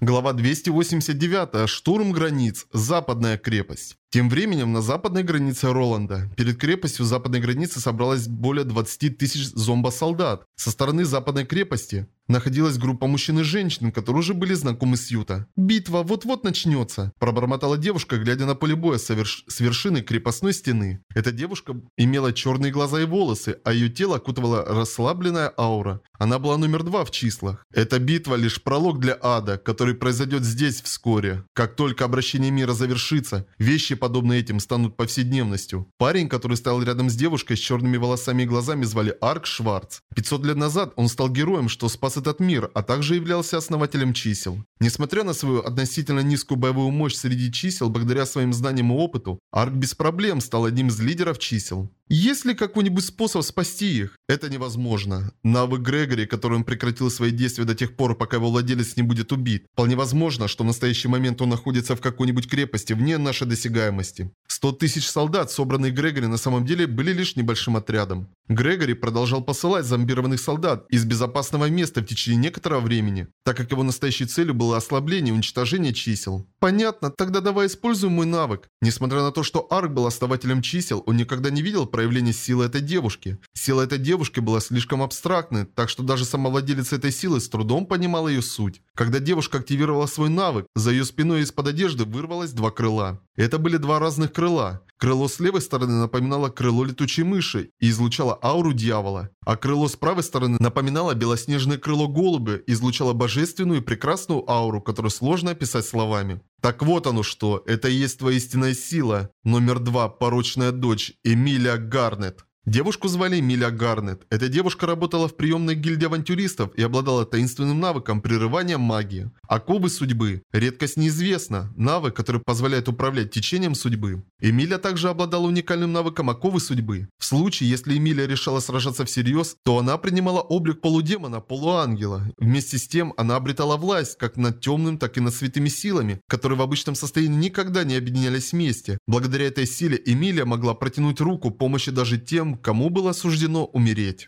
Глава 289. Штурм границ. Западная крепость. Тем временем на западной границе Роланда. Перед крепостью западной границы собралось более 20 тысяч зомбо-солдат. Со стороны западной крепости находилась группа мужчин и женщин, которые уже были знакомы с Юта. «Битва вот-вот начнется», – пробормотала девушка, глядя на поле боя с, верш... с вершины крепостной стены. Эта девушка имела черные глаза и волосы, а ее тело окутывала расслабленная аура. Она была номер два в числах. Эта битва лишь пролог для ада, который произойдет здесь вскоре. Как только обращение мира завершится, вещи подобные этим станут повседневностью. Парень, который стоял рядом с девушкой с черными волосами и глазами, звали Арк Шварц. 500 лет назад он стал героем, что спас этот мир, а также являлся основателем чисел. Несмотря на свою относительно низкую боевую мощь среди чисел, благодаря своим знаниям и опыту, Арк без проблем стал одним из лидеров чисел. Есть ли какой-нибудь способ спасти их? Это невозможно. Навык Грегори, которым прекратил свои действия до тех пор, пока его владелец не будет убит. Вполне возможно, что в настоящий момент он находится в какой-нибудь крепости вне нашей досягаемости. 100 тысяч солдат, собранные Грегори, на самом деле были лишь небольшим отрядом. Грегори продолжал посылать зомбированных солдат из безопасного места в течение некоторого времени, так как его настоящей целью было ослабление и уничтожение чисел. Понятно, тогда давай используем мой навык. Несмотря на то, что Арк был основателем чисел, он никогда не видел проявления силы этой девушки. Сила этой девушки была слишком абстрактной, так что даже сама владелица этой силы с трудом понимала ее суть. Когда девушка активировала свой навык, за ее спиной из-под одежды вырвалось два крыла. Это были два разных крыла. Крыло с левой стороны напоминало крыло летучей мыши и излучало ауру дьявола. А крыло с правой стороны напоминало белоснежное крыло голубя и излучало божественную и прекрасную ауру, которую сложно описать словами. Так вот оно что, это и есть твоя истинная сила. Номер два, порочная дочь, Эмилия Гарнет. Девушку звали Миля Гарнет. Эта девушка работала в приемной гильдии авантюристов и обладала таинственным навыком прерывания магии. Оковы судьбы. Редкость неизвестна. Навык, который позволяет управлять течением судьбы. Эмиля также обладала уникальным навыком оковы судьбы. В случае, если Эмиля решала сражаться всерьез, то она принимала облик полудемона, полуангела. Вместе с тем, она обретала власть как над темным, так и над святыми силами, которые в обычном состоянии никогда не объединялись вместе. Благодаря этой силе Эмилия могла протянуть руку помощи даже кому было суждено умереть.